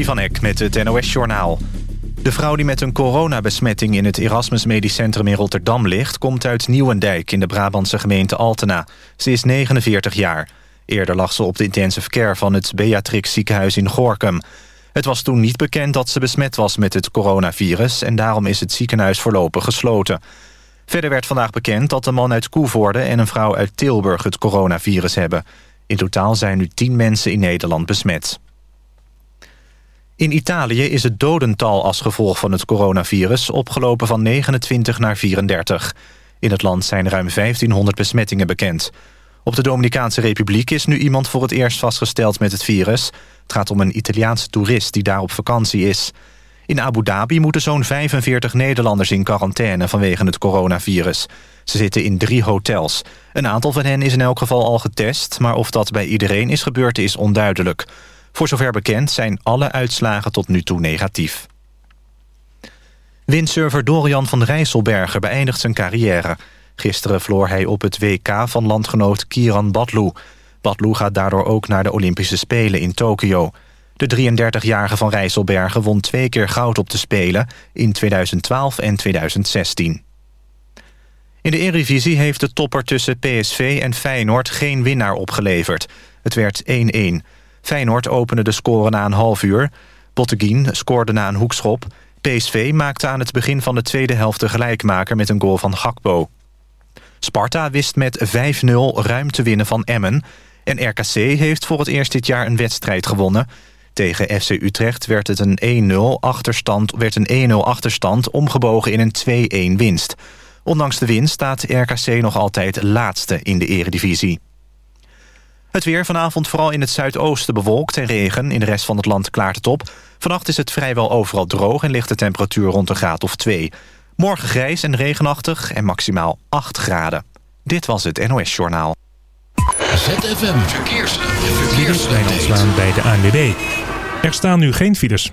Van Eck met het NOS-journaal. De vrouw die met een coronabesmetting in het Erasmus Medisch Centrum in Rotterdam ligt... komt uit Nieuwendijk in de Brabantse gemeente Altena. Ze is 49 jaar. Eerder lag ze op de intensive care van het Beatrix ziekenhuis in Gorkum. Het was toen niet bekend dat ze besmet was met het coronavirus... en daarom is het ziekenhuis voorlopig gesloten. Verder werd vandaag bekend dat een man uit Koevoorde... en een vrouw uit Tilburg het coronavirus hebben. In totaal zijn nu 10 mensen in Nederland besmet. In Italië is het dodental als gevolg van het coronavirus... opgelopen van 29 naar 34. In het land zijn ruim 1500 besmettingen bekend. Op de Dominicaanse Republiek is nu iemand voor het eerst vastgesteld met het virus. Het gaat om een Italiaanse toerist die daar op vakantie is. In Abu Dhabi moeten zo'n 45 Nederlanders in quarantaine vanwege het coronavirus. Ze zitten in drie hotels. Een aantal van hen is in elk geval al getest... maar of dat bij iedereen is gebeurd is onduidelijk. Voor zover bekend zijn alle uitslagen tot nu toe negatief. Windsurfer Dorian van Rijsselberger beëindigt zijn carrière. Gisteren vloor hij op het WK van landgenoot Kieran Badlu. Badlu gaat daardoor ook naar de Olympische Spelen in Tokio. De 33-jarige van Rijsselbergen won twee keer goud op de Spelen... in 2012 en 2016. In de Eredivisie heeft de topper tussen PSV en Feyenoord geen winnaar opgeleverd. Het werd 1-1. Feyenoord opende de score na een half uur. Botteguin scoorde na een hoekschop. PSV maakte aan het begin van de tweede helft de gelijkmaker met een goal van Gakpo. Sparta wist met 5-0 ruim te winnen van Emmen. En RKC heeft voor het eerst dit jaar een wedstrijd gewonnen. Tegen FC Utrecht werd het een 1-0 achterstand, werd een 1-0 achterstand omgebogen in een 2-1 winst. Ondanks de winst staat RKC nog altijd laatste in de eredivisie. Het weer vanavond vooral in het zuidoosten bewolkt en regen. In de rest van het land klaart het op. Vannacht is het vrijwel overal droog en ligt de temperatuur rond een graad of 2. Morgen grijs en regenachtig en maximaal 8 graden. Dit was het NOS Journaal. ZFM Verkeers. Verkeers. bij de ANWB. Er staan nu geen files.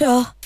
sure.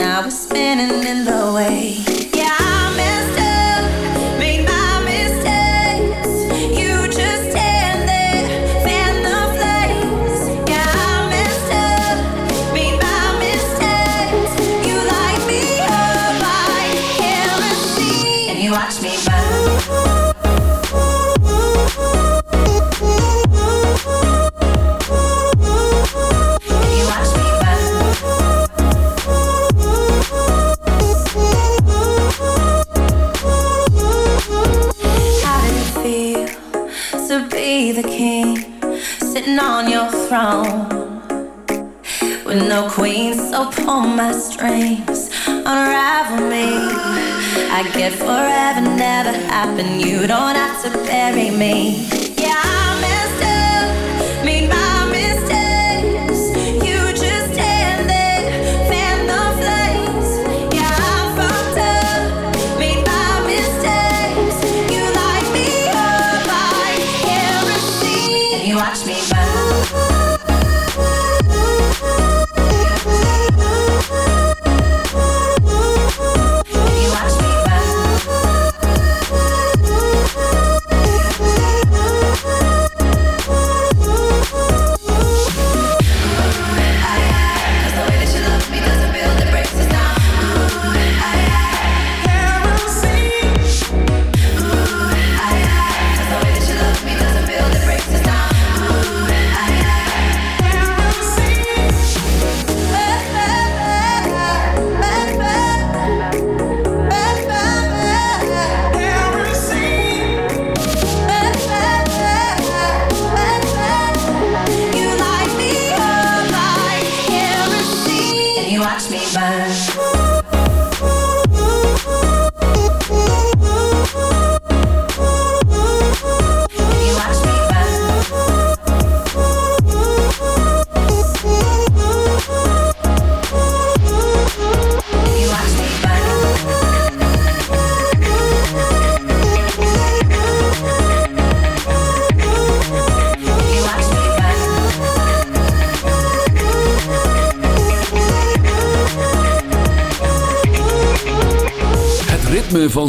I was spinning in the way. frames unravel me. I get forever, never happened. You don't have to bury me.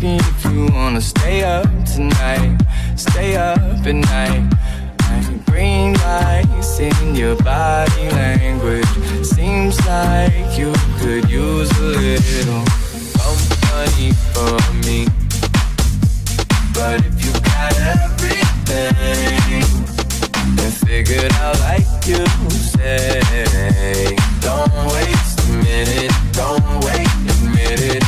asking if you wanna stay up tonight, stay up at night. Like green lights in your body language. Seems like you could use a little company for me. But if you got everything and figured out like you say, don't waste a minute, don't wait a minute.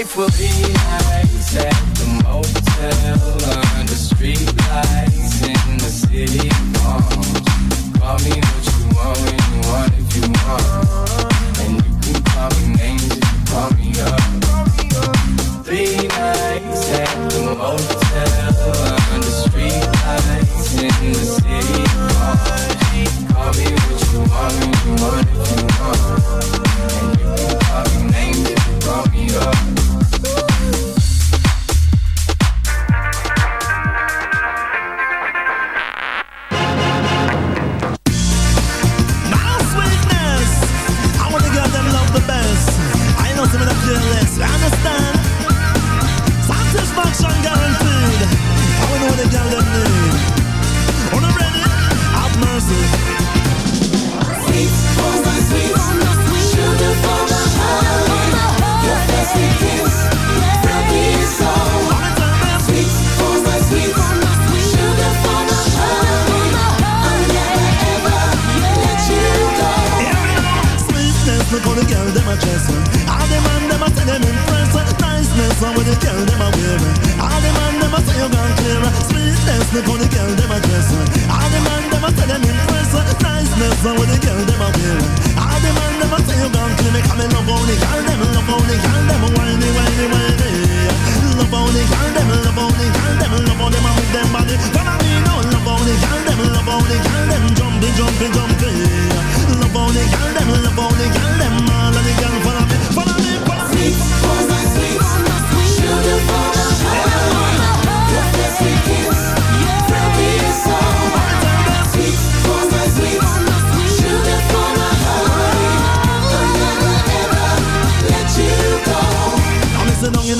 life will be.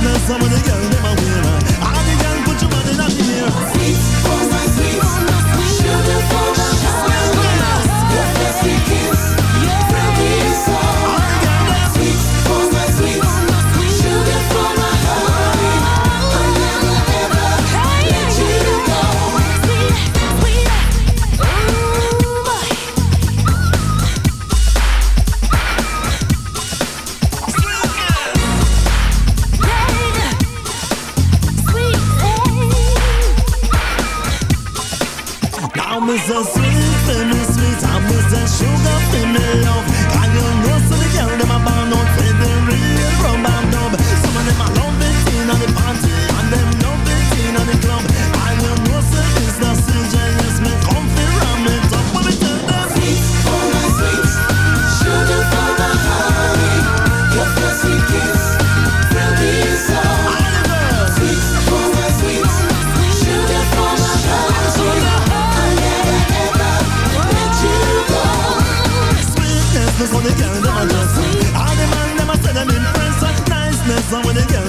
business, I'm gonna put your body down. Sweet, my sweet, oh my sweet, sugar for my heart. Sweet kiss, yeah, from the inside. when they carry them a dress. All the man them a say them impressed niceness, and when they carry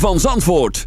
van Zandvoort.